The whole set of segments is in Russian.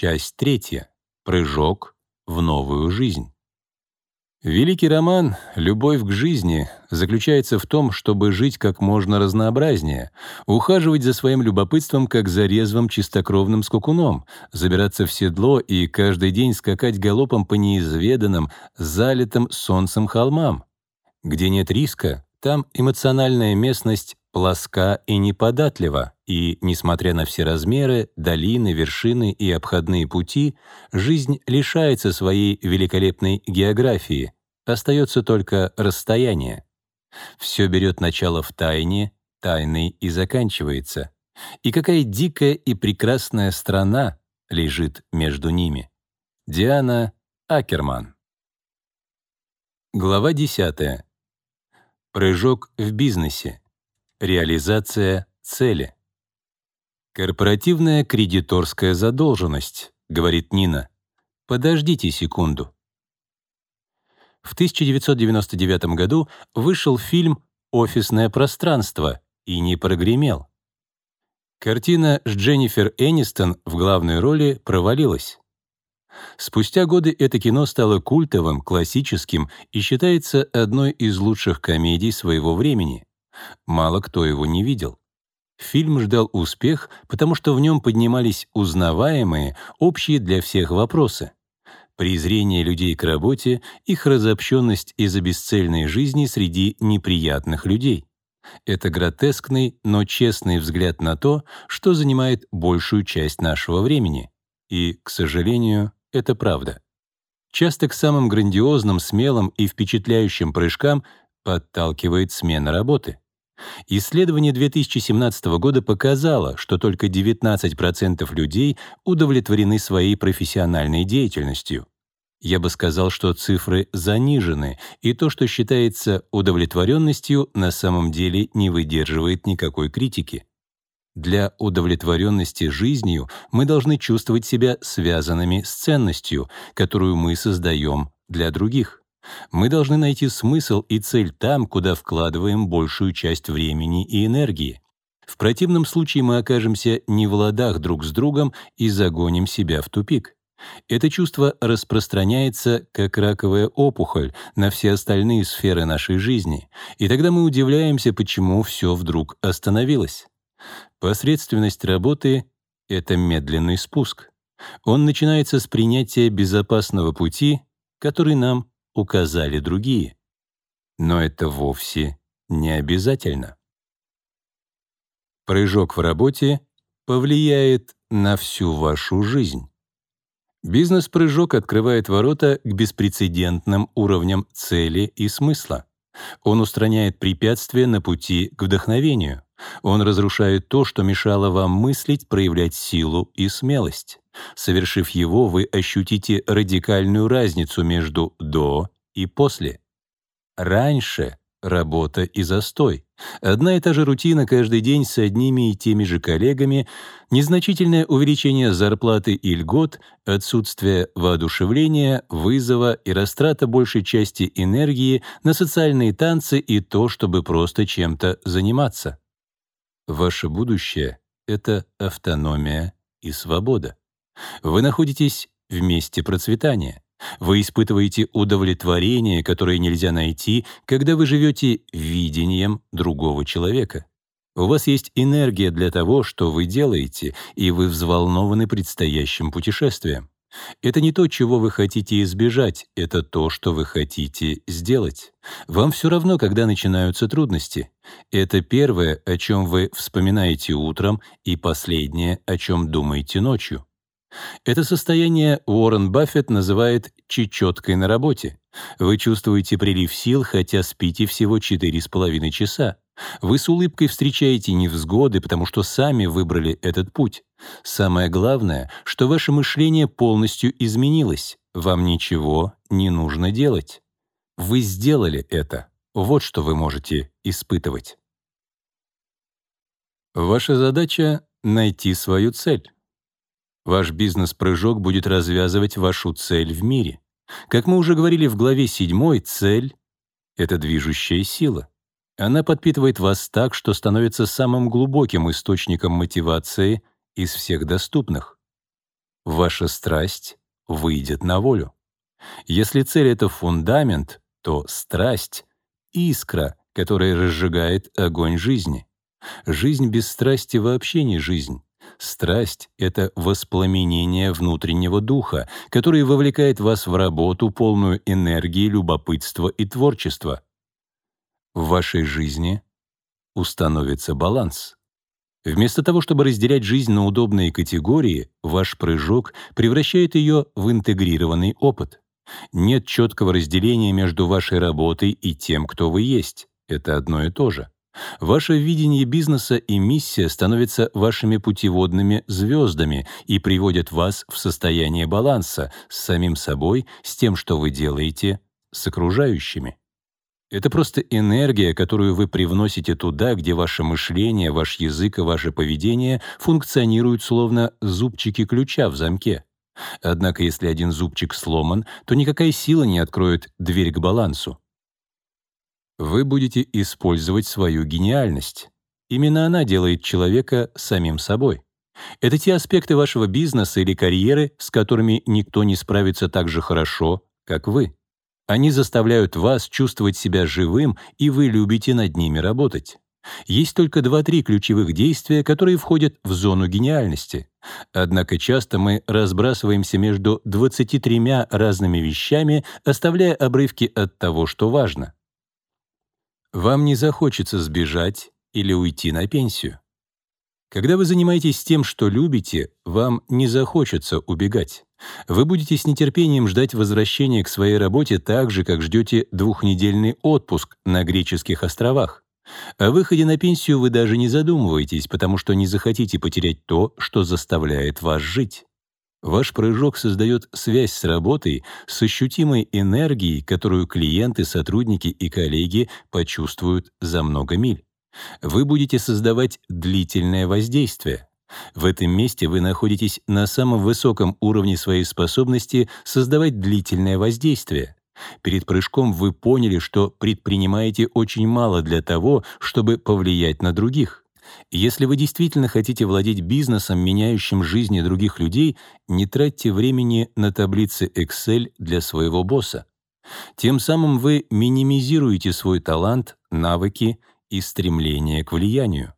Часть третья. Прыжок в новую жизнь. Великий роман «Любовь к жизни» заключается в том, чтобы жить как можно разнообразнее, ухаживать за своим любопытством как за резвым чистокровным скакуном, забираться в седло и каждый день скакать галопом по неизведанным, залитым солнцем холмам. Где нет риска, там эмоциональная местность плоска и неподатлива, и, несмотря на все размеры, долины, вершины и обходные пути, жизнь лишается своей великолепной географии, остается только расстояние. Все берет начало в тайне, тайной и заканчивается. И какая дикая и прекрасная страна лежит между ними. Диана Акерман. Глава 10. Прыжок в бизнесе. Реализация цели. «Корпоративная кредиторская задолженность», — говорит Нина. «Подождите секунду». В 1999 году вышел фильм «Офисное пространство» и не прогремел. Картина с Дженнифер Энистон в главной роли провалилась. Спустя годы это кино стало культовым, классическим и считается одной из лучших комедий своего времени. Мало кто его не видел. Фильм ждал успех, потому что в нем поднимались узнаваемые, общие для всех вопросы. Презрение людей к работе, их разобщенность из-за бесцельной жизни среди неприятных людей. Это гротескный, но честный взгляд на то, что занимает большую часть нашего времени. И, к сожалению, это правда. Часто к самым грандиозным, смелым и впечатляющим прыжкам подталкивает смена работы. Исследование 2017 года показало, что только 19% людей удовлетворены своей профессиональной деятельностью. Я бы сказал, что цифры занижены, и то, что считается удовлетворенностью, на самом деле не выдерживает никакой критики. Для удовлетворенности жизнью мы должны чувствовать себя связанными с ценностью, которую мы создаем для других. Мы должны найти смысл и цель там, куда вкладываем большую часть времени и энергии. В противном случае мы окажемся не в ладах друг с другом и загоним себя в тупик. Это чувство распространяется, как раковая опухоль, на все остальные сферы нашей жизни, и тогда мы удивляемся, почему все вдруг остановилось. Посредственность работы — это медленный спуск. Он начинается с принятия безопасного пути, который нам указали другие. Но это вовсе не обязательно. Прыжок в работе повлияет на всю вашу жизнь. Бизнес-прыжок открывает ворота к беспрецедентным уровням цели и смысла. Он устраняет препятствия на пути к вдохновению. Он разрушает то, что мешало вам мыслить, проявлять силу и смелость. Совершив его, вы ощутите радикальную разницу между «до» и «после». Раньше работа и застой. Одна и та же рутина каждый день с одними и теми же коллегами, незначительное увеличение зарплаты и льгот, отсутствие воодушевления, вызова и растрата большей части энергии на социальные танцы и то, чтобы просто чем-то заниматься. Ваше будущее — это автономия и свобода. Вы находитесь в месте процветания. Вы испытываете удовлетворение, которое нельзя найти, когда вы живете видением другого человека. У вас есть энергия для того, что вы делаете, и вы взволнованы предстоящим путешествием. Это не то, чего вы хотите избежать, это то, что вы хотите сделать. Вам все равно, когда начинаются трудности. Это первое, о чем вы вспоминаете утром, и последнее, о чем думаете ночью. Это состояние Уоррен Баффет называет «чечеткой на работе». Вы чувствуете прилив сил, хотя спите всего 4,5 часа. Вы с улыбкой встречаете невзгоды, потому что сами выбрали этот путь. Самое главное, что ваше мышление полностью изменилось. Вам ничего не нужно делать. Вы сделали это. Вот что вы можете испытывать. Ваша задача — найти свою цель. Ваш бизнес-прыжок будет развязывать вашу цель в мире. Как мы уже говорили в главе 7, цель — это движущая сила. Она подпитывает вас так, что становится самым глубоким источником мотивации из всех доступных. ваша страсть выйдет на волю. Если цель — это фундамент, то страсть — искра, которая разжигает огонь жизни. Жизнь без страсти вообще не жизнь. Страсть — это воспламенение внутреннего духа, который вовлекает вас в работу, полную энергии, любопытства и творчества. В вашей жизни установится баланс. Вместо того, чтобы разделять жизнь на удобные категории, ваш прыжок превращает ее в интегрированный опыт. Нет четкого разделения между вашей работой и тем, кто вы есть. Это одно и то же. Ваше видение бизнеса и миссия становятся вашими путеводными звездами и приводят вас в состояние баланса с самим собой, с тем, что вы делаете, с окружающими. Это просто энергия, которую вы привносите туда, где ваше мышление, ваш язык и ваше поведение функционируют словно зубчики ключа в замке. Однако если один зубчик сломан, то никакая сила не откроет дверь к балансу. Вы будете использовать свою гениальность. Именно она делает человека самим собой. Это те аспекты вашего бизнеса или карьеры, с которыми никто не справится так же хорошо, как вы. Они заставляют вас чувствовать себя живым, и вы любите над ними работать. Есть только два-три ключевых действия, которые входят в зону гениальности. Однако часто мы разбрасываемся между 23 разными вещами, оставляя обрывки от того, что важно. Вам не захочется сбежать или уйти на пенсию. Когда вы занимаетесь тем, что любите, вам не захочется убегать. Вы будете с нетерпением ждать возвращения к своей работе так же, как ждете двухнедельный отпуск на греческих островах. О выходе на пенсию вы даже не задумываетесь, потому что не захотите потерять то, что заставляет вас жить. Ваш прыжок создает связь с работой, с ощутимой энергией, которую клиенты, сотрудники и коллеги почувствуют за много миль. Вы будете создавать длительное воздействие. В этом месте вы находитесь на самом высоком уровне своей способности создавать длительное воздействие. Перед прыжком вы поняли, что предпринимаете очень мало для того, чтобы повлиять на других. Если вы действительно хотите владеть бизнесом, меняющим жизни других людей, не тратьте времени на таблицы Excel для своего босса. Тем самым вы минимизируете свой талант, навыки и стремление к влиянию.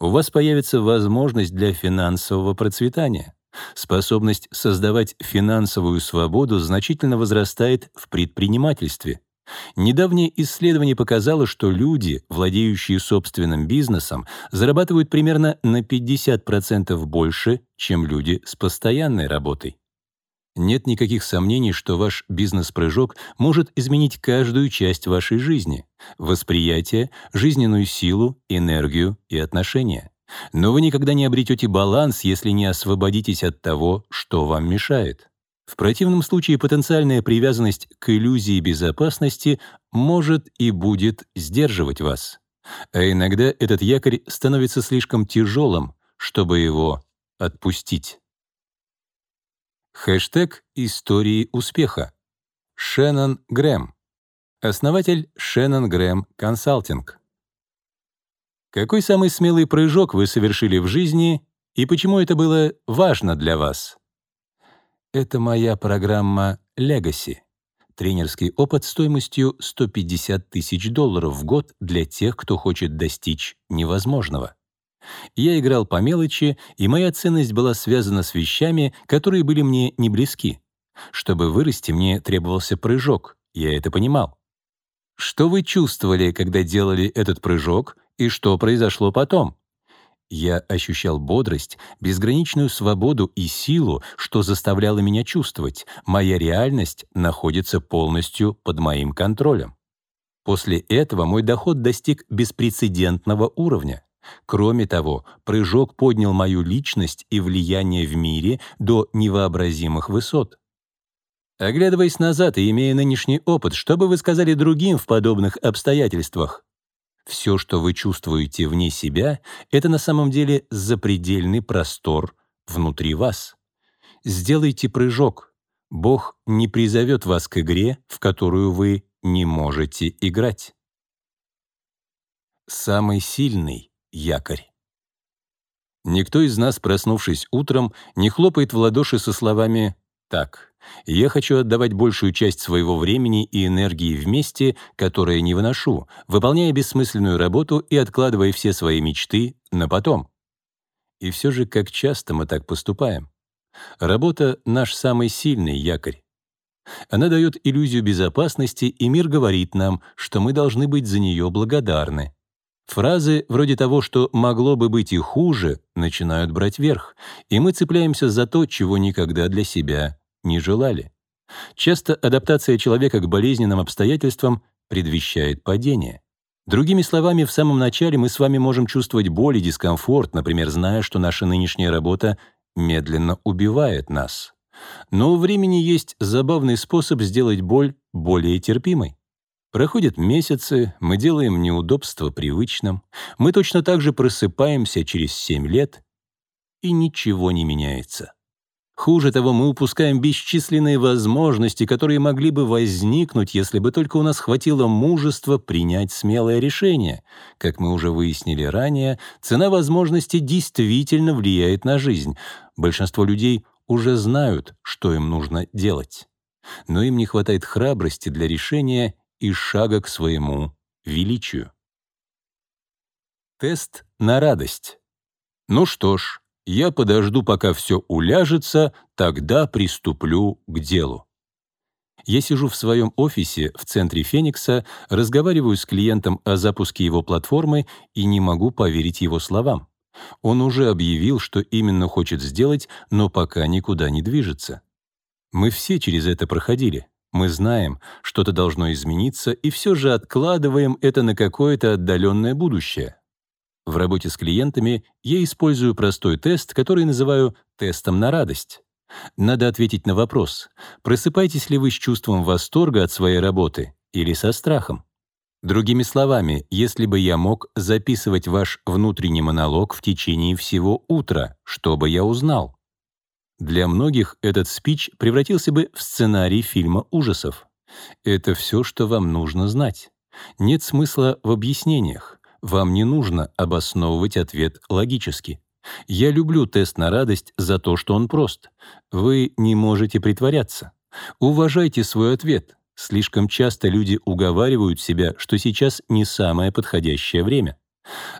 У вас появится возможность для финансового процветания. Способность создавать финансовую свободу значительно возрастает в предпринимательстве. Недавнее исследование показало, что люди, владеющие собственным бизнесом, зарабатывают примерно на 50% больше, чем люди с постоянной работой. Нет никаких сомнений, что ваш бизнес-прыжок может изменить каждую часть вашей жизни — восприятие, жизненную силу, энергию и отношения. Но вы никогда не обретете баланс, если не освободитесь от того, что вам мешает. В противном случае потенциальная привязанность к иллюзии безопасности может и будет сдерживать вас. А иногда этот якорь становится слишком тяжелым, чтобы его отпустить. Хэштег «Истории успеха». Шеннон Грэм. Основатель Шеннон Грэм Консалтинг. Какой самый смелый прыжок вы совершили в жизни и почему это было важно для вас? Это моя программа Legacy. Тренерский опыт стоимостью 150 тысяч долларов в год для тех, кто хочет достичь невозможного. Я играл по мелочи, и моя ценность была связана с вещами, которые были мне не близки. Чтобы вырасти, мне требовался прыжок, я это понимал. Что вы чувствовали, когда делали этот прыжок, и что произошло потом? Я ощущал бодрость, безграничную свободу и силу, что заставляло меня чувствовать, моя реальность находится полностью под моим контролем. После этого мой доход достиг беспрецедентного уровня. Кроме того, прыжок поднял мою личность и влияние в мире до невообразимых высот. Оглядываясь назад и имея нынешний опыт, что бы вы сказали другим в подобных обстоятельствах? Все, что вы чувствуете вне себя, это на самом деле запредельный простор внутри вас. Сделайте прыжок. Бог не призовет вас к игре, в которую вы не можете играть. Самый сильный якорь. Никто из нас, проснувшись утром, не хлопает в ладоши со словами «Так, я хочу отдавать большую часть своего времени и энергии вместе, которое не выношу, выполняя бессмысленную работу и откладывая все свои мечты на потом». И все же, как часто мы так поступаем? Работа — наш самый сильный якорь. Она дает иллюзию безопасности, и мир говорит нам, что мы должны быть за нее благодарны. Фразы вроде того, что «могло бы быть и хуже», начинают брать верх, и мы цепляемся за то, чего никогда для себя не желали. Часто адаптация человека к болезненным обстоятельствам предвещает падение. Другими словами, в самом начале мы с вами можем чувствовать боль и дискомфорт, например, зная, что наша нынешняя работа медленно убивает нас. Но у времени есть забавный способ сделать боль более терпимой. Проходят месяцы, мы делаем неудобство привычным, мы точно так же просыпаемся через 7 лет, и ничего не меняется. Хуже того, мы упускаем бесчисленные возможности, которые могли бы возникнуть, если бы только у нас хватило мужества принять смелое решение. Как мы уже выяснили ранее, цена возможности действительно влияет на жизнь. Большинство людей уже знают, что им нужно делать. Но им не хватает храбрости для решения и шага к своему величию. Тест на радость. Ну что ж, я подожду, пока все уляжется, тогда приступлю к делу. Я сижу в своем офисе в центре Феникса, разговариваю с клиентом о запуске его платформы и не могу поверить его словам. Он уже объявил, что именно хочет сделать, но пока никуда не движется. Мы все через это проходили. Мы знаем, что-то должно измениться, и все же откладываем это на какое-то отдаленное будущее. В работе с клиентами я использую простой тест, который называю тестом на радость. Надо ответить на вопрос, просыпаетесь ли вы с чувством восторга от своей работы или со страхом. Другими словами, если бы я мог записывать ваш внутренний монолог в течение всего утра, что бы я узнал? Для многих этот спич превратился бы в сценарий фильма ужасов. Это все, что вам нужно знать. Нет смысла в объяснениях. Вам не нужно обосновывать ответ логически. Я люблю тест на радость за то, что он прост. Вы не можете притворяться. Уважайте свой ответ. Слишком часто люди уговаривают себя, что сейчас не самое подходящее время.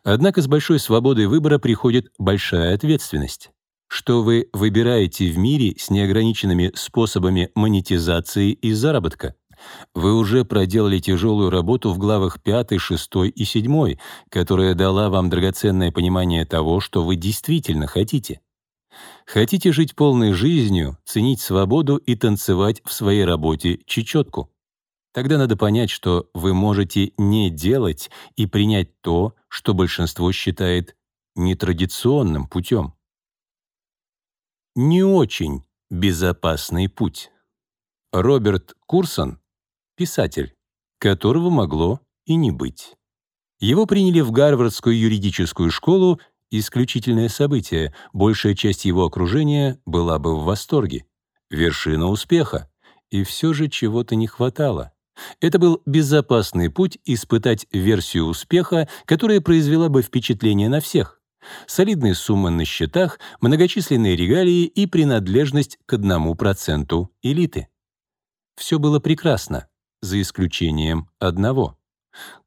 Однако с большой свободой выбора приходит большая ответственность что вы выбираете в мире с неограниченными способами монетизации и заработка. Вы уже проделали тяжелую работу в главах 5, 6 и 7, которая дала вам драгоценное понимание того, что вы действительно хотите. Хотите жить полной жизнью, ценить свободу и танцевать в своей работе чечетку. Тогда надо понять, что вы можете не делать и принять то, что большинство считает нетрадиционным путем не очень безопасный путь. Роберт Курсон — писатель, которого могло и не быть. Его приняли в Гарвардскую юридическую школу исключительное событие, большая часть его окружения была бы в восторге. Вершина успеха. И все же чего-то не хватало. Это был безопасный путь испытать версию успеха, которая произвела бы впечатление на всех солидные суммы на счетах, многочисленные регалии и принадлежность к одному проценту элиты. Все было прекрасно, за исключением одного.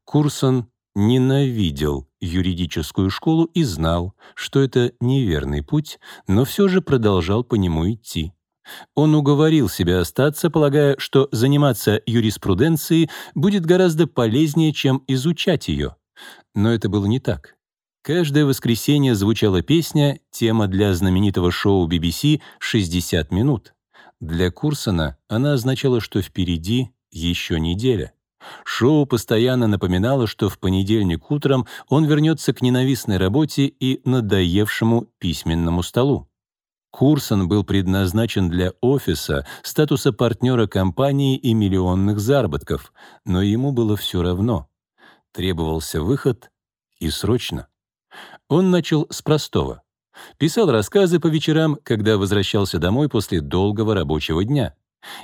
Курсон ненавидел юридическую школу и знал, что это неверный путь, но все же продолжал по нему идти. Он уговорил себя остаться, полагая, что заниматься юриспруденцией будет гораздо полезнее, чем изучать ее. Но это было не так. Каждое воскресенье звучала песня, тема для знаменитого шоу BBC «60 минут». Для Курсона она означала, что впереди еще неделя. Шоу постоянно напоминало, что в понедельник утром он вернется к ненавистной работе и надоевшему письменному столу. Курсон был предназначен для офиса, статуса партнера компании и миллионных заработков, но ему было все равно. Требовался выход и срочно. Он начал с простого. Писал рассказы по вечерам, когда возвращался домой после долгого рабочего дня.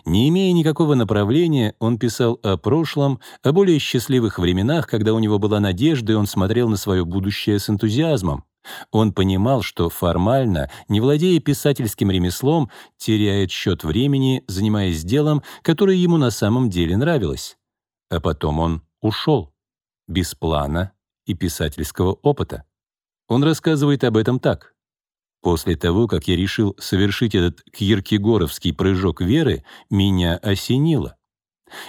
Не имея никакого направления, он писал о прошлом, о более счастливых временах, когда у него была надежда, и он смотрел на свое будущее с энтузиазмом. Он понимал, что формально, не владея писательским ремеслом, теряет счет времени, занимаясь делом, которое ему на самом деле нравилось. А потом он ушел. Без плана и писательского опыта. Он рассказывает об этом так. После того, как я решил совершить этот киркегоровский прыжок веры, меня осенило.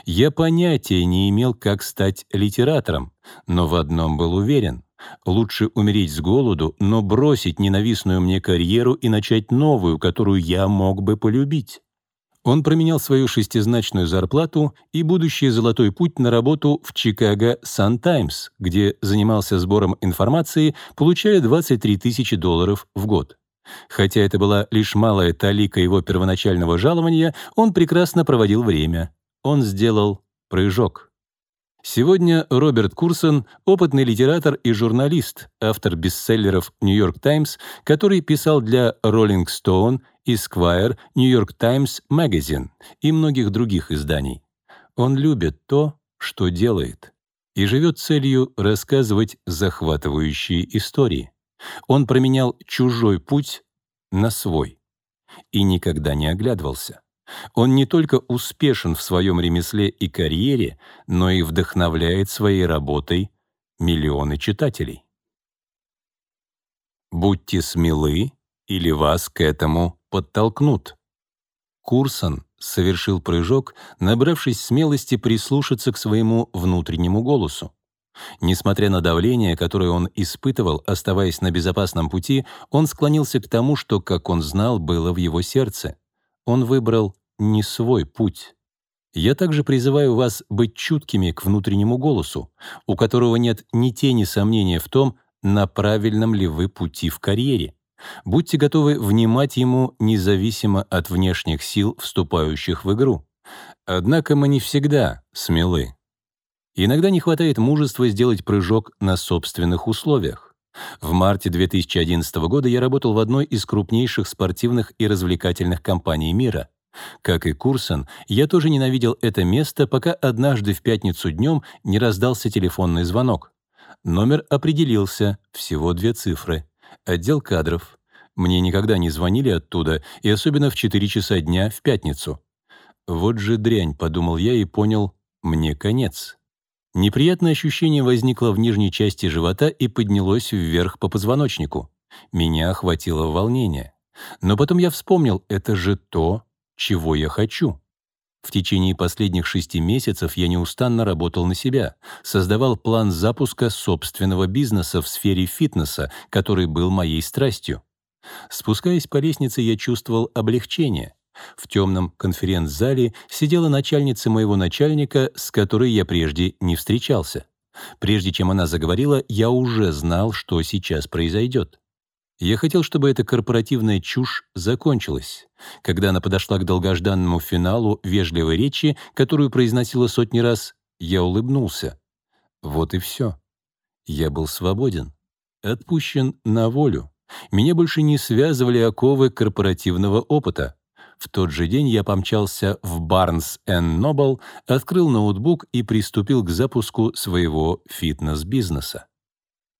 Я понятия не имел, как стать литератором, но в одном был уверен. Лучше умереть с голоду, но бросить ненавистную мне карьеру и начать новую, которую я мог бы полюбить. Он променял свою шестизначную зарплату и будущий золотой путь на работу в Чикаго Sun-Times, где занимался сбором информации, получая 23 тысячи долларов в год. Хотя это была лишь малая талика его первоначального жалования, он прекрасно проводил время. Он сделал прыжок. Сегодня Роберт Курсон — опытный литератор и журналист, автор бестселлеров «Нью-Йорк Таймс», который писал для «Роллинг Стоун», Esquire, York Times Magazine и многих других изданий. Он любит то, что делает, и живет целью рассказывать захватывающие истории. Он променял чужой путь на свой и никогда не оглядывался. Он не только успешен в своем ремесле и карьере, но и вдохновляет своей работой миллионы читателей. Будьте смелы, или вас к этому подтолкнут. Курсон совершил прыжок, набравшись смелости прислушаться к своему внутреннему голосу. Несмотря на давление, которое он испытывал, оставаясь на безопасном пути, он склонился к тому, что, как он знал, было в его сердце. Он выбрал не свой путь. Я также призываю вас быть чуткими к внутреннему голосу, у которого нет ни тени сомнения в том, на правильном ли вы пути в карьере. Будьте готовы внимать ему независимо от внешних сил, вступающих в игру. Однако мы не всегда смелы. Иногда не хватает мужества сделать прыжок на собственных условиях. В марте 2011 года я работал в одной из крупнейших спортивных и развлекательных компаний мира. Как и Курсон, я тоже ненавидел это место, пока однажды в пятницу днем не раздался телефонный звонок. Номер определился, всего две цифры. Отдел кадров. Мне никогда не звонили оттуда, и особенно в 4 часа дня в пятницу. Вот же дрянь, подумал я и понял, мне конец. Неприятное ощущение возникло в нижней части живота и поднялось вверх по позвоночнику. Меня охватило волнение. Но потом я вспомнил, это же то, чего я хочу. В течение последних шести месяцев я неустанно работал на себя, создавал план запуска собственного бизнеса в сфере фитнеса, который был моей страстью. Спускаясь по лестнице, я чувствовал облегчение. В темном конференц-зале сидела начальница моего начальника, с которой я прежде не встречался. Прежде чем она заговорила, я уже знал, что сейчас произойдет. Я хотел, чтобы эта корпоративная чушь закончилась. Когда она подошла к долгожданному финалу вежливой речи, которую произносила сотни раз, я улыбнулся. Вот и все. Я был свободен, отпущен на волю. Меня больше не связывали оковы корпоративного опыта. В тот же день я помчался в Barnes Noble, открыл ноутбук и приступил к запуску своего фитнес-бизнеса.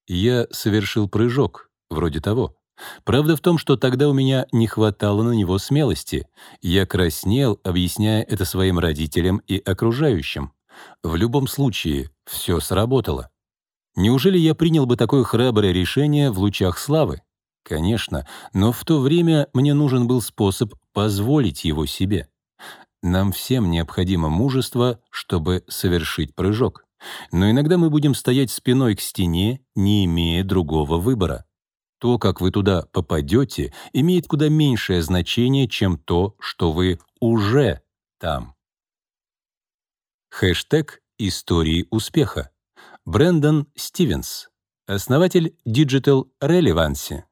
Я совершил прыжок — Вроде того. Правда в том, что тогда у меня не хватало на него смелости. Я краснел, объясняя это своим родителям и окружающим. В любом случае, все сработало. Неужели я принял бы такое храброе решение в лучах славы? Конечно, но в то время мне нужен был способ позволить его себе. Нам всем необходимо мужество, чтобы совершить прыжок. Но иногда мы будем стоять спиной к стене, не имея другого выбора. То, как вы туда попадете, имеет куда меньшее значение, чем то, что вы уже там. Хэштег «Истории успеха». Брэндон Стивенс, основатель Digital Relevancy.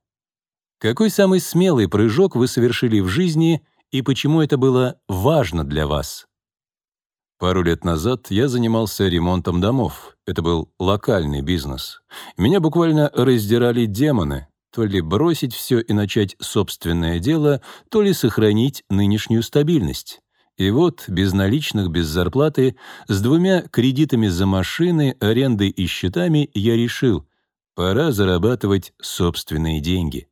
Какой самый смелый прыжок вы совершили в жизни и почему это было важно для вас? Пару лет назад я занимался ремонтом домов. Это был локальный бизнес. Меня буквально раздирали демоны то ли бросить все и начать собственное дело, то ли сохранить нынешнюю стабильность. И вот, без наличных, без зарплаты, с двумя кредитами за машины, арендой и счетами я решил, Пора зарабатывать собственные деньги.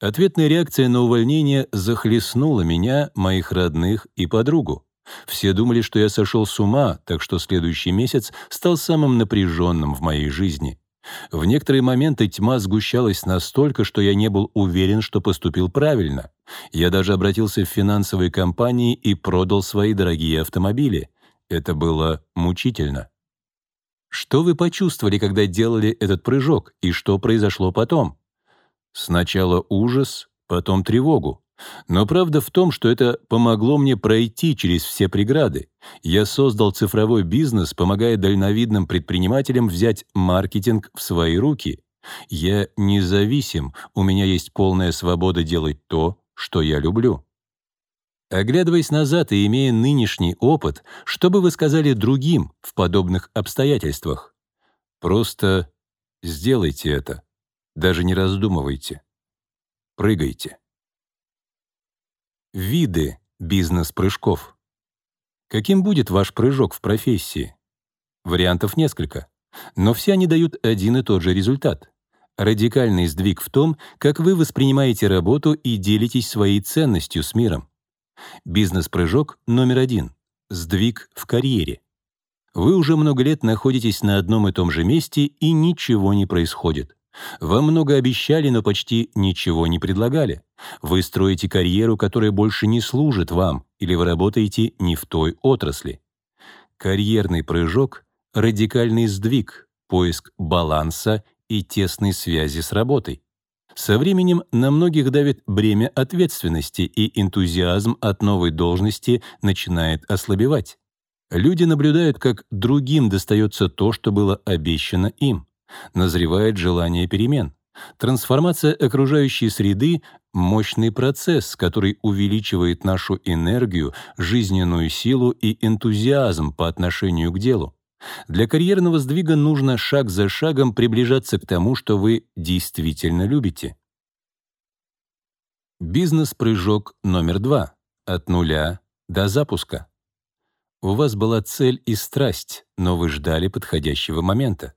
Ответная реакция на увольнение захлестнула меня, моих родных и подругу. Все думали, что я сошел с ума, так что следующий месяц стал самым напряженным в моей жизни. В некоторые моменты тьма сгущалась настолько, что я не был уверен, что поступил правильно. Я даже обратился в финансовые компании и продал свои дорогие автомобили. Это было мучительно. Что вы почувствовали, когда делали этот прыжок, и что произошло потом? Сначала ужас, потом тревогу. Но правда в том, что это помогло мне пройти через все преграды. Я создал цифровой бизнес, помогая дальновидным предпринимателям взять маркетинг в свои руки. Я независим, у меня есть полная свобода делать то, что я люблю. Оглядываясь назад и имея нынешний опыт, что бы вы сказали другим в подобных обстоятельствах? Просто сделайте это. Даже не раздумывайте. Прыгайте. Виды бизнес-прыжков. Каким будет ваш прыжок в профессии? Вариантов несколько, но все они дают один и тот же результат. Радикальный сдвиг в том, как вы воспринимаете работу и делитесь своей ценностью с миром. Бизнес-прыжок номер один — сдвиг в карьере. Вы уже много лет находитесь на одном и том же месте, и ничего не происходит. Вам много обещали, но почти ничего не предлагали. Вы строите карьеру, которая больше не служит вам, или вы работаете не в той отрасли. Карьерный прыжок — радикальный сдвиг, поиск баланса и тесной связи с работой. Со временем на многих давит бремя ответственности, и энтузиазм от новой должности начинает ослабевать. Люди наблюдают, как другим достается то, что было обещано им. Назревает желание перемен. Трансформация окружающей среды — мощный процесс, который увеличивает нашу энергию, жизненную силу и энтузиазм по отношению к делу. Для карьерного сдвига нужно шаг за шагом приближаться к тому, что вы действительно любите. Бизнес-прыжок номер два. От нуля до запуска. У вас была цель и страсть, но вы ждали подходящего момента.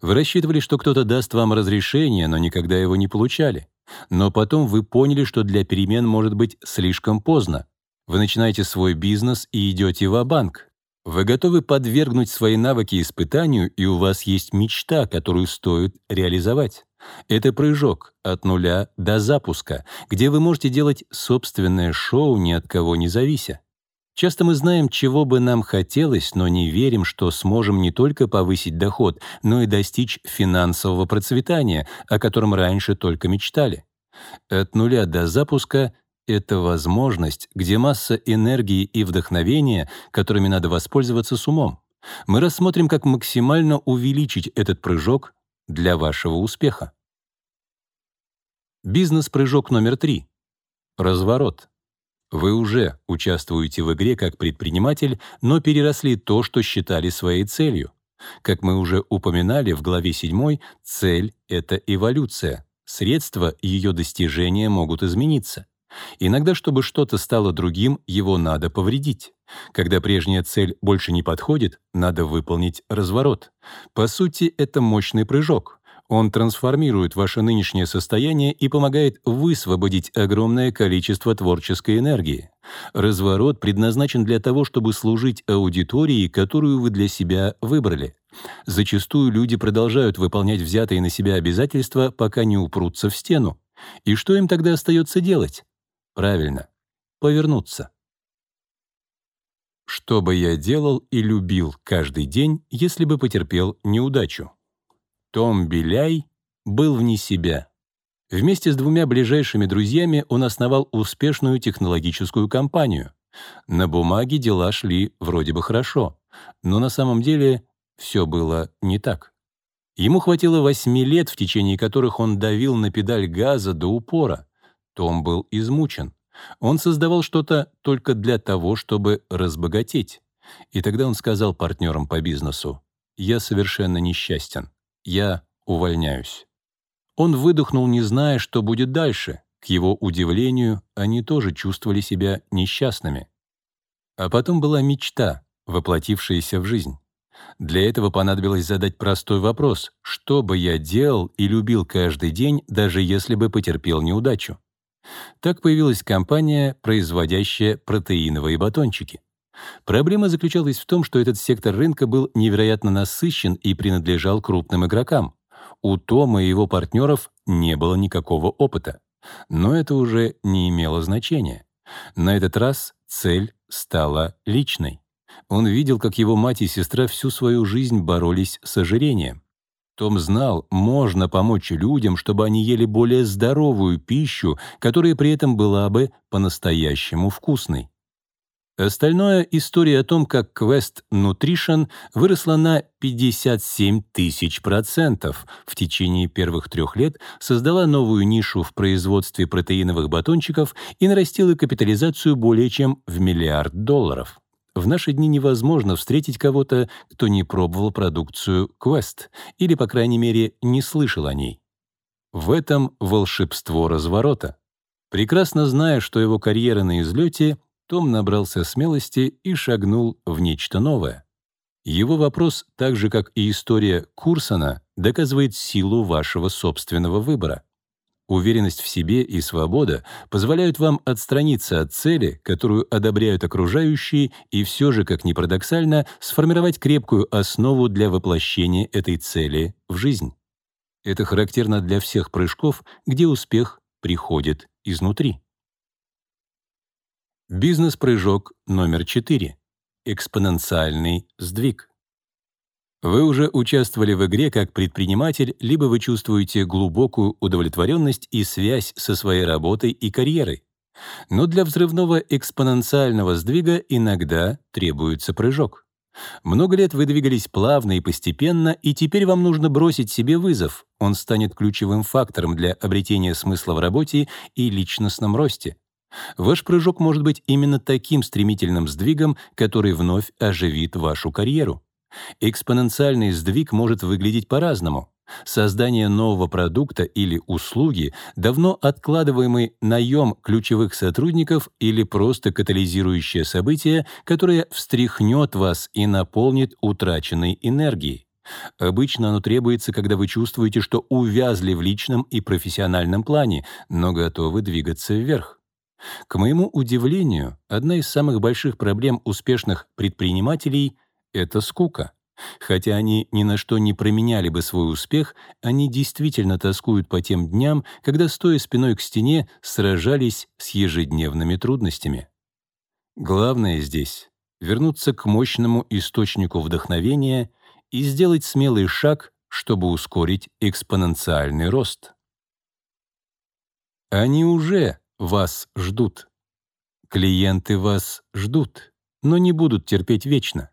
Вы рассчитывали, что кто-то даст вам разрешение, но никогда его не получали. Но потом вы поняли, что для перемен может быть слишком поздно. Вы начинаете свой бизнес и идете в банк Вы готовы подвергнуть свои навыки испытанию, и у вас есть мечта, которую стоит реализовать. Это прыжок от нуля до запуска, где вы можете делать собственное шоу, ни от кого не завися. Часто мы знаем, чего бы нам хотелось, но не верим, что сможем не только повысить доход, но и достичь финансового процветания, о котором раньше только мечтали. От нуля до запуска — это возможность, где масса энергии и вдохновения, которыми надо воспользоваться с умом. Мы рассмотрим, как максимально увеличить этот прыжок для вашего успеха. Бизнес-прыжок номер три. Разворот. Вы уже участвуете в игре как предприниматель, но переросли то, что считали своей целью. Как мы уже упоминали в главе 7, цель — это эволюция. Средства ее достижения могут измениться. Иногда, чтобы что-то стало другим, его надо повредить. Когда прежняя цель больше не подходит, надо выполнить разворот. По сути, это мощный прыжок. Он трансформирует ваше нынешнее состояние и помогает высвободить огромное количество творческой энергии. Разворот предназначен для того, чтобы служить аудитории, которую вы для себя выбрали. Зачастую люди продолжают выполнять взятые на себя обязательства, пока не упрутся в стену. И что им тогда остается делать? Правильно, повернуться. Что бы я делал и любил каждый день, если бы потерпел неудачу? Том Беляй был вне себя. Вместе с двумя ближайшими друзьями он основал успешную технологическую компанию. На бумаге дела шли вроде бы хорошо, но на самом деле все было не так. Ему хватило восьми лет, в течение которых он давил на педаль газа до упора. Том был измучен. Он создавал что-то только для того, чтобы разбогатеть. И тогда он сказал партнерам по бизнесу, «Я совершенно несчастен. Я увольняюсь. Он выдохнул, не зная, что будет дальше. К его удивлению, они тоже чувствовали себя несчастными. А потом была мечта, воплотившаяся в жизнь. Для этого понадобилось задать простой вопрос, что бы я делал и любил каждый день, даже если бы потерпел неудачу. Так появилась компания, производящая протеиновые батончики. Проблема заключалась в том, что этот сектор рынка был невероятно насыщен и принадлежал крупным игрокам. У Тома и его партнеров не было никакого опыта. Но это уже не имело значения. На этот раз цель стала личной. Он видел, как его мать и сестра всю свою жизнь боролись с ожирением. Том знал, можно помочь людям, чтобы они ели более здоровую пищу, которая при этом была бы по-настоящему вкусной. Остальное — история о том, как Quest Nutrition выросла на 57 тысяч процентов в течение первых трех лет, создала новую нишу в производстве протеиновых батончиков и нарастила капитализацию более чем в миллиард долларов. В наши дни невозможно встретить кого-то, кто не пробовал продукцию Quest или, по крайней мере, не слышал о ней. В этом волшебство разворота. Прекрасно зная, что его карьера на излете, том набрался смелости и шагнул в нечто новое. Его вопрос, так же как и история Курсона, доказывает силу вашего собственного выбора. Уверенность в себе и свобода позволяют вам отстраниться от цели, которую одобряют окружающие, и все же, как ни парадоксально, сформировать крепкую основу для воплощения этой цели в жизнь. Это характерно для всех прыжков, где успех приходит изнутри. Бизнес-прыжок номер 4. Экспоненциальный сдвиг. Вы уже участвовали в игре как предприниматель, либо вы чувствуете глубокую удовлетворенность и связь со своей работой и карьерой. Но для взрывного экспоненциального сдвига иногда требуется прыжок. Много лет вы двигались плавно и постепенно, и теперь вам нужно бросить себе вызов. Он станет ключевым фактором для обретения смысла в работе и личностном росте. Ваш прыжок может быть именно таким стремительным сдвигом, который вновь оживит вашу карьеру. Экспоненциальный сдвиг может выглядеть по-разному. Создание нового продукта или услуги, давно откладываемый наем ключевых сотрудников или просто катализирующее событие, которое встряхнет вас и наполнит утраченной энергией. Обычно оно требуется, когда вы чувствуете, что увязли в личном и профессиональном плане, но готовы двигаться вверх. К моему удивлению, одна из самых больших проблем успешных предпринимателей — это скука. Хотя они ни на что не променяли бы свой успех, они действительно тоскуют по тем дням, когда, стоя спиной к стене, сражались с ежедневными трудностями. Главное здесь — вернуться к мощному источнику вдохновения и сделать смелый шаг, чтобы ускорить экспоненциальный рост. Они уже вас ждут. Клиенты вас ждут, но не будут терпеть вечно.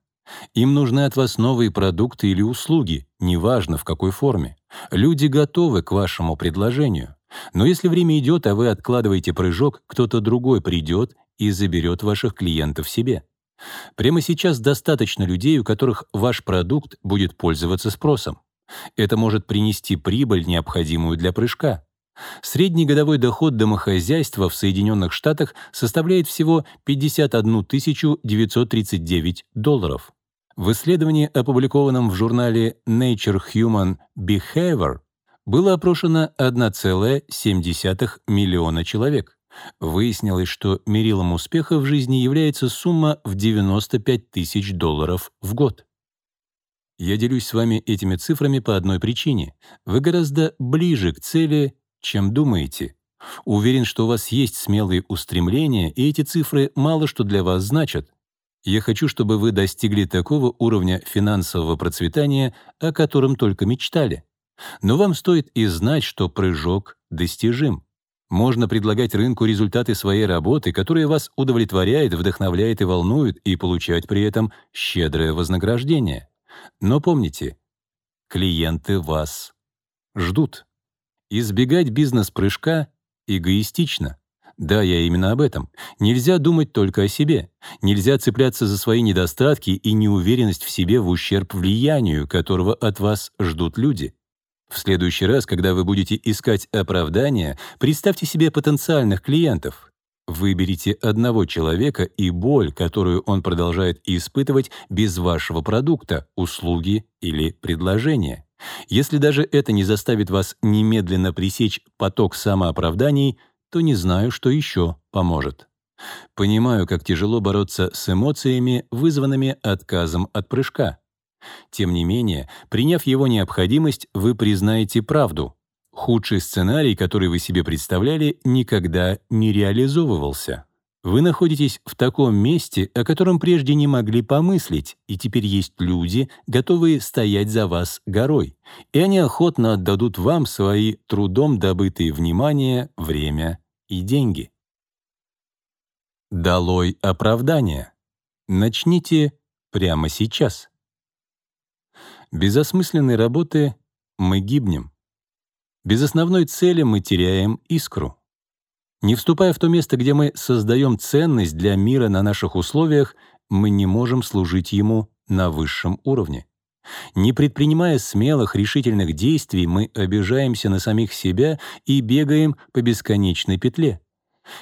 Им нужны от вас новые продукты или услуги, неважно в какой форме. Люди готовы к вашему предложению. Но если время идет, а вы откладываете прыжок, кто-то другой придет и заберет ваших клиентов себе. Прямо сейчас достаточно людей, у которых ваш продукт будет пользоваться спросом. Это может принести прибыль, необходимую для прыжка. Средний годовой доход домохозяйства в Соединенных Штатах составляет всего 51 939 долларов. В исследовании, опубликованном в журнале Nature Human Behavior, было опрошено 1,7 миллиона человек. Выяснилось, что мерилом успеха в жизни является сумма в 95 тысяч долларов в год. Я делюсь с вами этими цифрами по одной причине. Вы гораздо ближе к цели, чем думаете. Уверен, что у вас есть смелые устремления, и эти цифры мало что для вас значат. Я хочу, чтобы вы достигли такого уровня финансового процветания, о котором только мечтали. Но вам стоит и знать, что прыжок достижим. Можно предлагать рынку результаты своей работы, которые вас удовлетворяет, вдохновляет и волнует, и получать при этом щедрое вознаграждение. Но помните, клиенты вас ждут. Избегать бизнес-прыжка эгоистично. Да, я именно об этом. Нельзя думать только о себе. Нельзя цепляться за свои недостатки и неуверенность в себе в ущерб влиянию, которого от вас ждут люди. В следующий раз, когда вы будете искать оправдания, представьте себе потенциальных клиентов. Выберите одного человека и боль, которую он продолжает испытывать без вашего продукта, услуги или предложения. Если даже это не заставит вас немедленно пресечь поток самооправданий, то не знаю, что еще поможет. Понимаю, как тяжело бороться с эмоциями, вызванными отказом от прыжка. Тем не менее, приняв его необходимость, вы признаете правду. Худший сценарий, который вы себе представляли, никогда не реализовывался. Вы находитесь в таком месте, о котором прежде не могли помыслить, и теперь есть люди, готовые стоять за вас горой, и они охотно отдадут вам свои трудом добытые внимание, время и деньги. Долой оправдание. Начните прямо сейчас. Без осмысленной работы мы гибнем. Без основной цели мы теряем искру. Не вступая в то место, где мы создаем ценность для мира на наших условиях, мы не можем служить ему на высшем уровне. Не предпринимая смелых, решительных действий, мы обижаемся на самих себя и бегаем по бесконечной петле.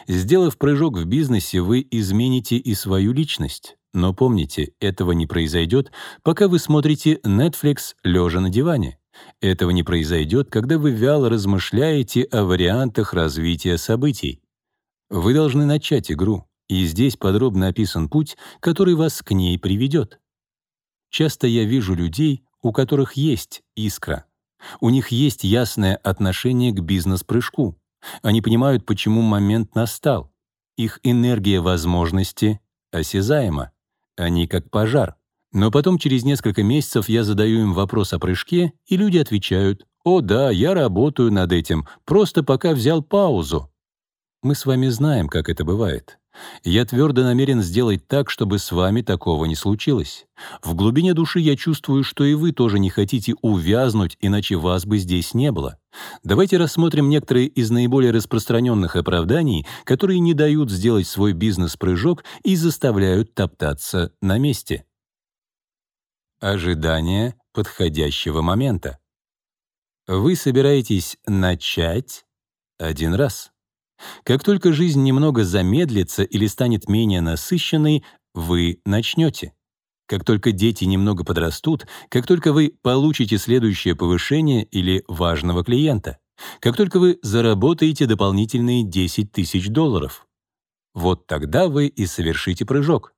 Сделав прыжок в бизнесе, вы измените и свою личность. Но помните, этого не произойдет, пока вы смотрите Netflix лежа на диване. Этого не произойдет, когда вы вяло размышляете о вариантах развития событий. Вы должны начать игру, и здесь подробно описан путь, который вас к ней приведет. Часто я вижу людей, у которых есть искра. У них есть ясное отношение к бизнес-прыжку. Они понимают, почему момент настал. Их энергия возможности осязаема. Они как пожар. Но потом через несколько месяцев я задаю им вопрос о прыжке, и люди отвечают, «О да, я работаю над этим, просто пока взял паузу». Мы с вами знаем, как это бывает. Я твердо намерен сделать так, чтобы с вами такого не случилось. В глубине души я чувствую, что и вы тоже не хотите увязнуть, иначе вас бы здесь не было. Давайте рассмотрим некоторые из наиболее распространенных оправданий, которые не дают сделать свой бизнес-прыжок и заставляют топтаться на месте. Ожидание подходящего момента. Вы собираетесь начать один раз. Как только жизнь немного замедлится или станет менее насыщенной, вы начнете. Как только дети немного подрастут, как только вы получите следующее повышение или важного клиента, как только вы заработаете дополнительные 10 тысяч долларов. Вот тогда вы и совершите прыжок.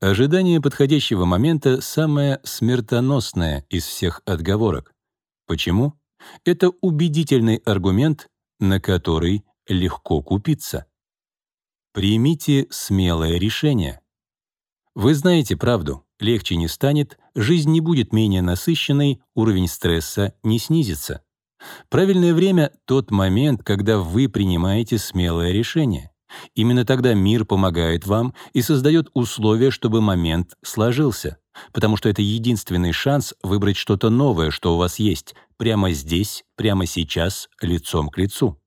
Ожидание подходящего момента — самое смертоносное из всех отговорок. Почему? Это убедительный аргумент, на который легко купиться. Примите смелое решение. Вы знаете правду, легче не станет, жизнь не будет менее насыщенной, уровень стресса не снизится. Правильное время — тот момент, когда вы принимаете смелое решение. Именно тогда мир помогает вам и создает условия, чтобы момент сложился, потому что это единственный шанс выбрать что-то новое, что у вас есть, прямо здесь, прямо сейчас, лицом к лицу.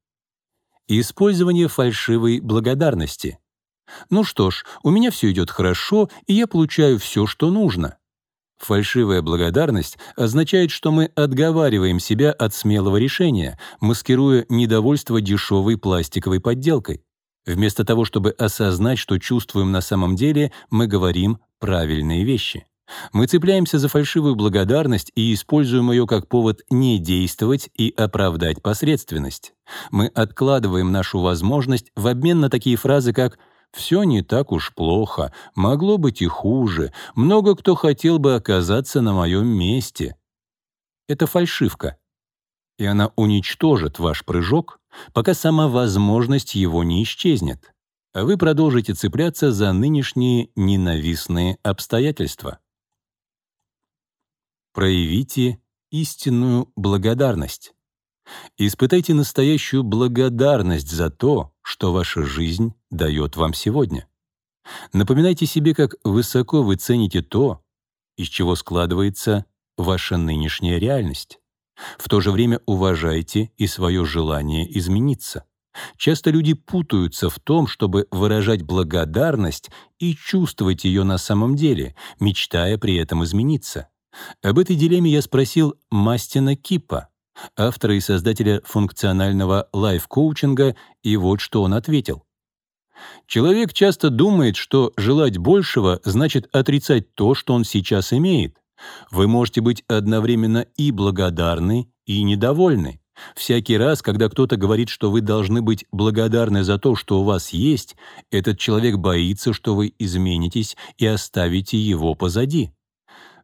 Использование фальшивой благодарности. Ну что ж, у меня все идет хорошо, и я получаю все, что нужно. Фальшивая благодарность означает, что мы отговариваем себя от смелого решения, маскируя недовольство дешевой пластиковой подделкой. Вместо того, чтобы осознать, что чувствуем на самом деле, мы говорим правильные вещи. Мы цепляемся за фальшивую благодарность и используем ее как повод не действовать и оправдать посредственность. Мы откладываем нашу возможность в обмен на такие фразы, как «все не так уж плохо», «могло быть и хуже», «много кто хотел бы оказаться на моем месте». Это фальшивка, и она уничтожит ваш прыжок, пока сама возможность его не исчезнет, а вы продолжите цепляться за нынешние ненавистные обстоятельства. Проявите истинную благодарность. Испытайте настоящую благодарность за то, что ваша жизнь дает вам сегодня. Напоминайте себе, как высоко вы цените то, из чего складывается ваша нынешняя реальность. В то же время уважайте и свое желание измениться. Часто люди путаются в том, чтобы выражать благодарность и чувствовать ее на самом деле, мечтая при этом измениться. Об этой дилемме я спросил Мастина Кипа, автора и создателя функционального лайф-коучинга, и вот что он ответил. Человек часто думает, что желать большего значит отрицать то, что он сейчас имеет. Вы можете быть одновременно и благодарны, и недовольны. Всякий раз, когда кто-то говорит, что вы должны быть благодарны за то, что у вас есть, этот человек боится, что вы изменитесь и оставите его позади.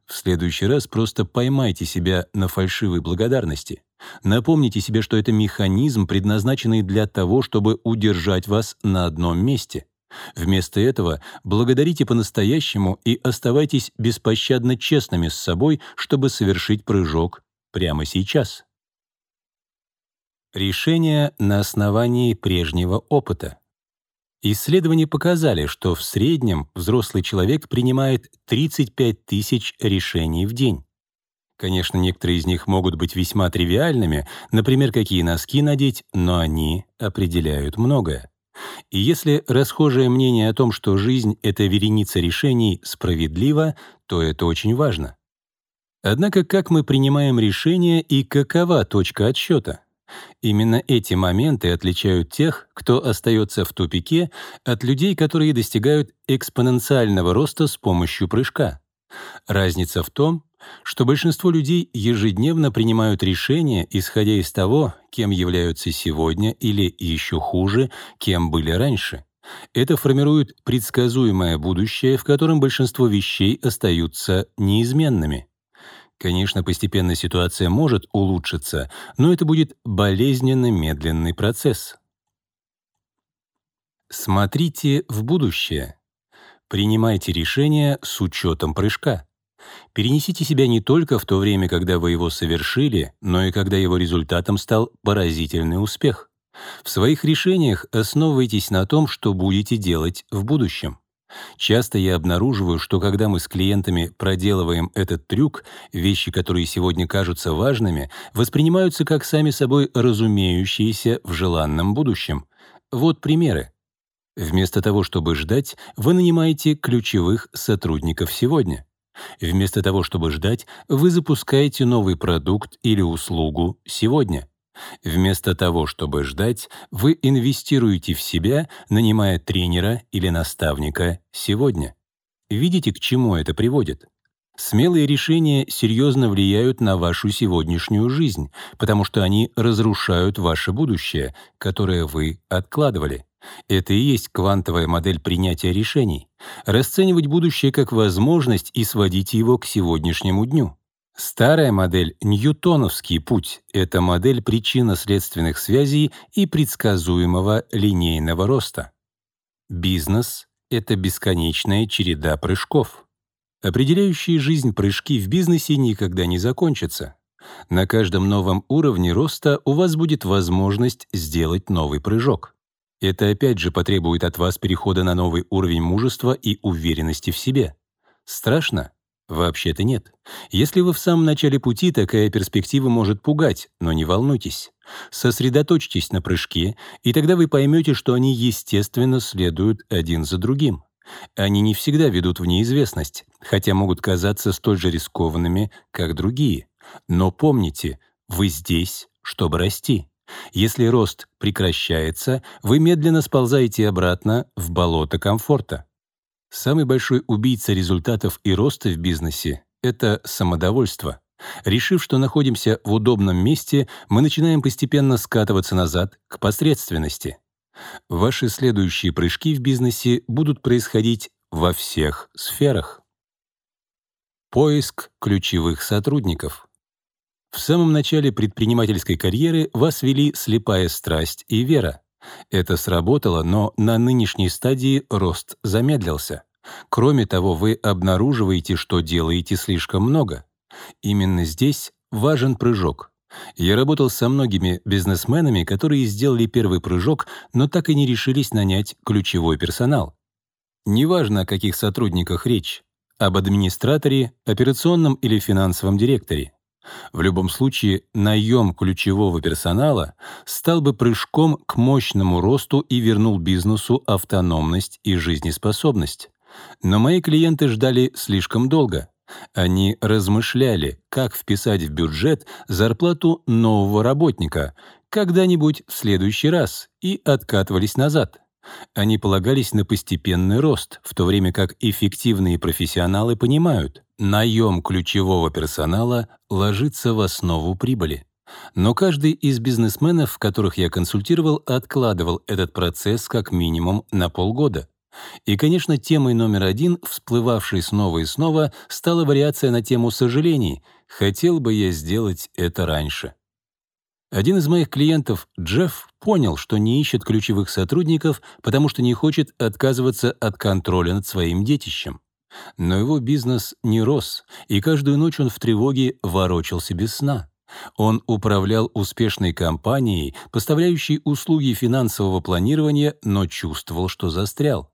В следующий раз просто поймайте себя на фальшивой благодарности. Напомните себе, что это механизм, предназначенный для того, чтобы удержать вас на одном месте. Вместо этого благодарите по-настоящему и оставайтесь беспощадно честными с собой, чтобы совершить прыжок прямо сейчас. Решение на основании прежнего опыта. Исследования показали, что в среднем взрослый человек принимает 35 тысяч решений в день. Конечно, некоторые из них могут быть весьма тривиальными, например, какие носки надеть, но они определяют многое. И если расхожее мнение о том, что жизнь — это вереница решений, справедливо, то это очень важно. Однако как мы принимаем решения и какова точка отсчета? Именно эти моменты отличают тех, кто остается в тупике, от людей, которые достигают экспоненциального роста с помощью прыжка. Разница в том, что большинство людей ежедневно принимают решения, исходя из того, кем являются сегодня или, еще хуже, кем были раньше. Это формирует предсказуемое будущее, в котором большинство вещей остаются неизменными. Конечно, постепенно ситуация может улучшиться, но это будет болезненно медленный процесс. Смотрите в будущее. Принимайте решения с учетом прыжка. Перенесите себя не только в то время, когда вы его совершили, но и когда его результатом стал поразительный успех. В своих решениях основывайтесь на том, что будете делать в будущем. Часто я обнаруживаю, что когда мы с клиентами проделываем этот трюк, вещи, которые сегодня кажутся важными, воспринимаются как сами собой разумеющиеся в желанном будущем. Вот примеры. Вместо того, чтобы ждать, вы нанимаете ключевых сотрудников сегодня. Вместо того, чтобы ждать, вы запускаете новый продукт или услугу сегодня. Вместо того, чтобы ждать, вы инвестируете в себя, нанимая тренера или наставника сегодня. Видите, к чему это приводит? Смелые решения серьезно влияют на вашу сегодняшнюю жизнь, потому что они разрушают ваше будущее, которое вы откладывали. Это и есть квантовая модель принятия решений. Расценивать будущее как возможность и сводить его к сегодняшнему дню. Старая модель — ньютоновский путь. Это модель причинно-следственных связей и предсказуемого линейного роста. Бизнес — это бесконечная череда прыжков. Определяющие жизнь прыжки в бизнесе никогда не закончатся. На каждом новом уровне роста у вас будет возможность сделать новый прыжок. Это опять же потребует от вас перехода на новый уровень мужества и уверенности в себе. Страшно? Вообще-то нет. Если вы в самом начале пути, такая перспектива может пугать, но не волнуйтесь. Сосредоточьтесь на прыжке, и тогда вы поймете, что они естественно следуют один за другим. Они не всегда ведут в неизвестность, хотя могут казаться столь же рискованными, как другие. Но помните, вы здесь, чтобы расти. Если рост прекращается, вы медленно сползаете обратно в болото комфорта. Самый большой убийца результатов и роста в бизнесе — это самодовольство. Решив, что находимся в удобном месте, мы начинаем постепенно скатываться назад к посредственности. Ваши следующие прыжки в бизнесе будут происходить во всех сферах. Поиск ключевых сотрудников. В самом начале предпринимательской карьеры вас вели слепая страсть и вера. Это сработало, но на нынешней стадии рост замедлился. Кроме того, вы обнаруживаете, что делаете слишком много. Именно здесь важен прыжок. Я работал со многими бизнесменами, которые сделали первый прыжок, но так и не решились нанять ключевой персонал. Неважно, о каких сотрудниках речь, об администраторе, операционном или финансовом директоре. В любом случае, наем ключевого персонала стал бы прыжком к мощному росту и вернул бизнесу автономность и жизнеспособность. Но мои клиенты ждали слишком долго. Они размышляли, как вписать в бюджет зарплату нового работника когда-нибудь в следующий раз и откатывались назад. Они полагались на постепенный рост, в то время как эффективные профессионалы понимают, наем ключевого персонала ложится в основу прибыли. Но каждый из бизнесменов, которых я консультировал, откладывал этот процесс как минимум на полгода. И, конечно, темой номер один, всплывавшей снова и снова, стала вариация на тему сожалений. Хотел бы я сделать это раньше. Один из моих клиентов, Джефф, понял, что не ищет ключевых сотрудников, потому что не хочет отказываться от контроля над своим детищем. Но его бизнес не рос, и каждую ночь он в тревоге ворочался без сна. Он управлял успешной компанией, поставляющей услуги финансового планирования, но чувствовал, что застрял.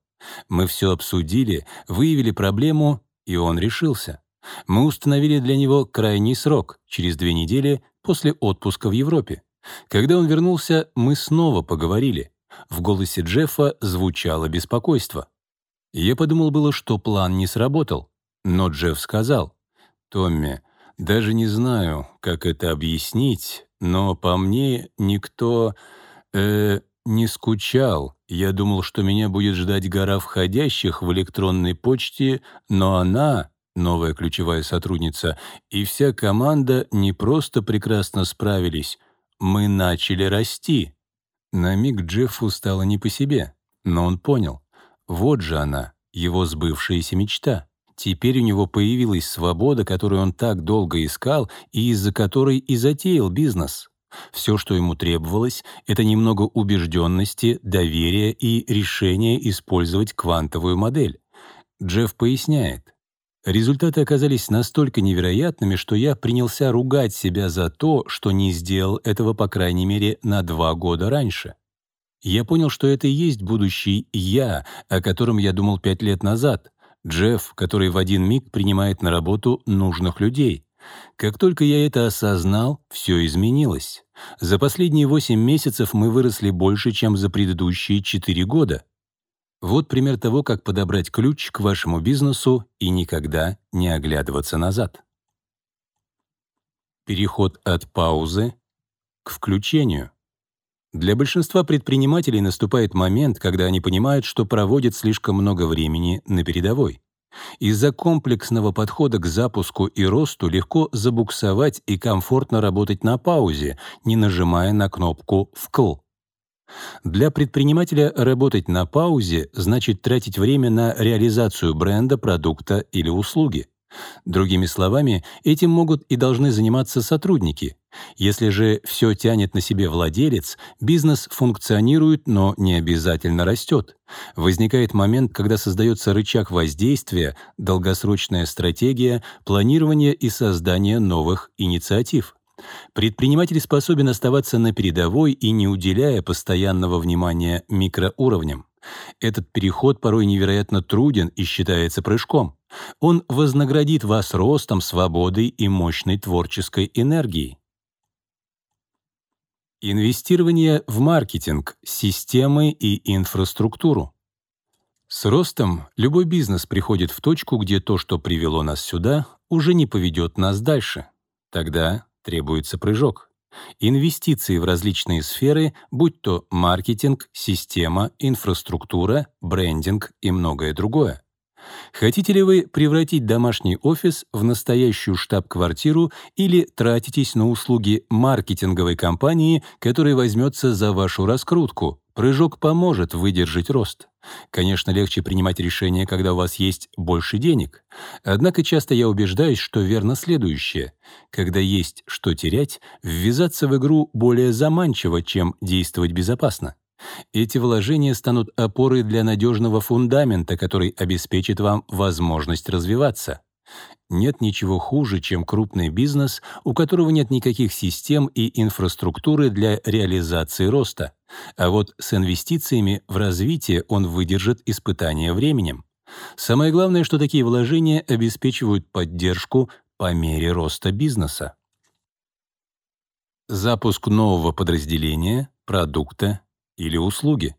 Мы все обсудили, выявили проблему, и он решился. Мы установили для него крайний срок, через две недели после отпуска в Европе. Когда он вернулся, мы снова поговорили. В голосе Джеффа звучало беспокойство. Я подумал было, что план не сработал. Но Джефф сказал, «Томми, даже не знаю, как это объяснить, но по мне никто... Э, не скучал. Я думал, что меня будет ждать гора входящих в электронной почте, но она, новая ключевая сотрудница, и вся команда не просто прекрасно справились, мы начали расти. На миг Джеффу стало не по себе, но он понял. Вот же она, его сбывшаяся мечта. Теперь у него появилась свобода, которую он так долго искал и из-за которой и затеял бизнес. Все, что ему требовалось, это немного убежденности, доверия и решения использовать квантовую модель. Джефф поясняет. Результаты оказались настолько невероятными, что я принялся ругать себя за то, что не сделал этого, по крайней мере, на два года раньше. Я понял, что это и есть будущий «я», о котором я думал пять лет назад. Джефф, который в один миг принимает на работу нужных людей. Как только я это осознал, все изменилось. За последние 8 месяцев мы выросли больше, чем за предыдущие 4 года. Вот пример того, как подобрать ключ к вашему бизнесу и никогда не оглядываться назад. Переход от паузы к включению. Для большинства предпринимателей наступает момент, когда они понимают, что проводят слишком много времени на передовой. Из-за комплексного подхода к запуску и росту легко забуксовать и комфортно работать на паузе, не нажимая на кнопку «вкл». Для предпринимателя работать на паузе значит тратить время на реализацию бренда, продукта или услуги. Другими словами, этим могут и должны заниматься сотрудники. Если же все тянет на себе владелец, бизнес функционирует, но не обязательно растет. Возникает момент, когда создается рычаг воздействия, долгосрочная стратегия, планирование и создание новых инициатив. Предприниматель способен оставаться на передовой и не уделяя постоянного внимания микроуровням. Этот переход порой невероятно труден и считается прыжком. Он вознаградит вас ростом, свободой и мощной творческой энергией. Инвестирование в маркетинг, системы и инфраструктуру. С ростом любой бизнес приходит в точку, где то, что привело нас сюда, уже не поведет нас дальше. Тогда требуется прыжок. Инвестиции в различные сферы, будь то маркетинг, система, инфраструктура, брендинг и многое другое. Хотите ли вы превратить домашний офис в настоящую штаб-квартиру или тратитесь на услуги маркетинговой компании, которая возьмется за вашу раскрутку? Прыжок поможет выдержать рост. Конечно, легче принимать решения, когда у вас есть больше денег. Однако часто я убеждаюсь, что верно следующее. Когда есть что терять, ввязаться в игру более заманчиво, чем действовать безопасно. Эти вложения станут опорой для надежного фундамента, который обеспечит вам возможность развиваться. Нет ничего хуже, чем крупный бизнес, у которого нет никаких систем и инфраструктуры для реализации роста. А вот с инвестициями в развитие он выдержит испытания временем. Самое главное, что такие вложения обеспечивают поддержку по мере роста бизнеса. Запуск нового подразделения, продукта или услуги.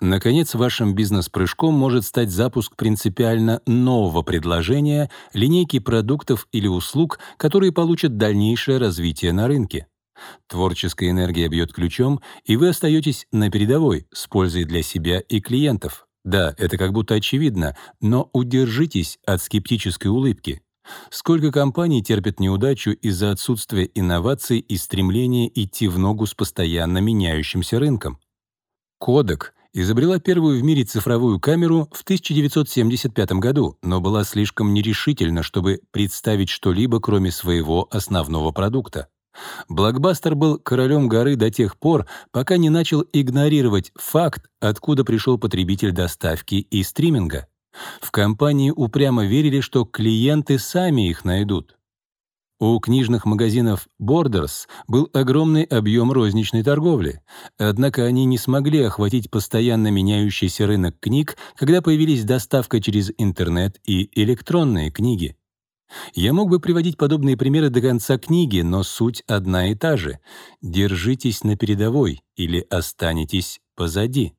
Наконец, вашим бизнес-прыжком может стать запуск принципиально нового предложения, линейки продуктов или услуг, которые получат дальнейшее развитие на рынке. Творческая энергия бьет ключом, и вы остаетесь на передовой с пользой для себя и клиентов. Да, это как будто очевидно, но удержитесь от скептической улыбки. Сколько компаний терпят неудачу из-за отсутствия инноваций и стремления идти в ногу с постоянно меняющимся рынком? Кодек изобрела первую в мире цифровую камеру в 1975 году, но была слишком нерешительна, чтобы представить что-либо, кроме своего основного продукта. Блокбастер был королем горы до тех пор, пока не начал игнорировать факт, откуда пришел потребитель доставки и стриминга. В компании упрямо верили, что клиенты сами их найдут. У книжных магазинов Borders был огромный объем розничной торговли, однако они не смогли охватить постоянно меняющийся рынок книг, когда появились доставка через интернет и электронные книги. Я мог бы приводить подобные примеры до конца книги, но суть одна и та же. Держитесь на передовой или останетесь позади.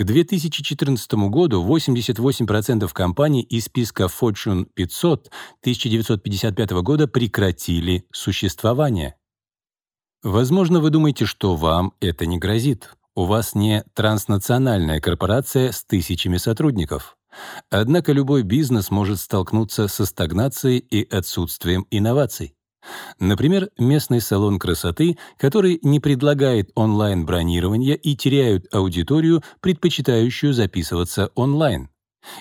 К 2014 году 88% компаний из списка Fortune 500 1955 года прекратили существование. Возможно, вы думаете, что вам это не грозит. У вас не транснациональная корпорация с тысячами сотрудников. Однако любой бизнес может столкнуться со стагнацией и отсутствием инноваций. Например, местный салон красоты, который не предлагает онлайн-бронирование и теряют аудиторию, предпочитающую записываться онлайн.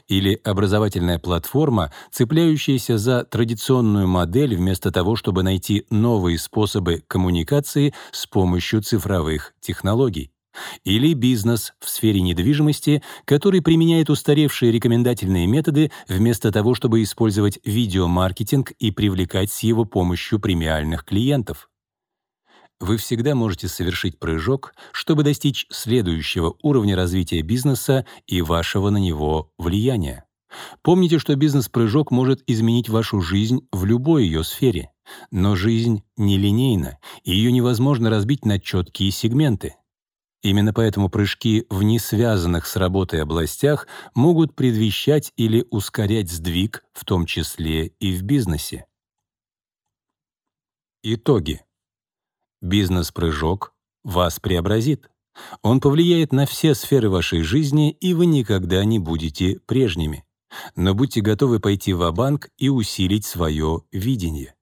Или образовательная платформа, цепляющаяся за традиционную модель вместо того, чтобы найти новые способы коммуникации с помощью цифровых технологий. Или бизнес в сфере недвижимости, который применяет устаревшие рекомендательные методы вместо того, чтобы использовать видеомаркетинг и привлекать с его помощью премиальных клиентов. Вы всегда можете совершить прыжок, чтобы достичь следующего уровня развития бизнеса и вашего на него влияния. Помните, что бизнес-прыжок может изменить вашу жизнь в любой ее сфере. Но жизнь нелинейна, и ее невозможно разбить на четкие сегменты. Именно поэтому прыжки в несвязанных с работой областях могут предвещать или ускорять сдвиг, в том числе и в бизнесе. Итоги. Бизнес-прыжок вас преобразит. Он повлияет на все сферы вашей жизни, и вы никогда не будете прежними. Но будьте готовы пойти в банк и усилить свое видение.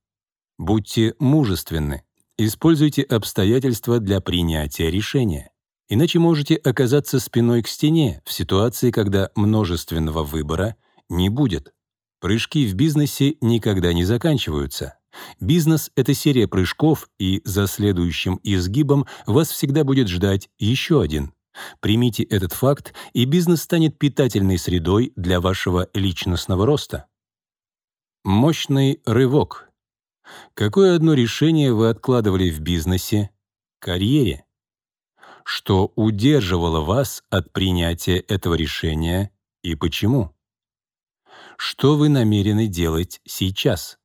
Будьте мужественны. Используйте обстоятельства для принятия решения. Иначе можете оказаться спиной к стене в ситуации, когда множественного выбора не будет. Прыжки в бизнесе никогда не заканчиваются. Бизнес — это серия прыжков, и за следующим изгибом вас всегда будет ждать еще один. Примите этот факт, и бизнес станет питательной средой для вашего личностного роста. Мощный рывок. Какое одно решение вы откладывали в бизнесе, карьере? Что удерживало вас от принятия этого решения и почему? Что вы намерены делать сейчас?